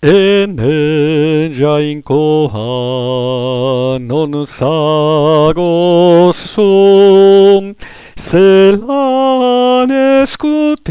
Emegia in coha non sago sum se lanes cuticicin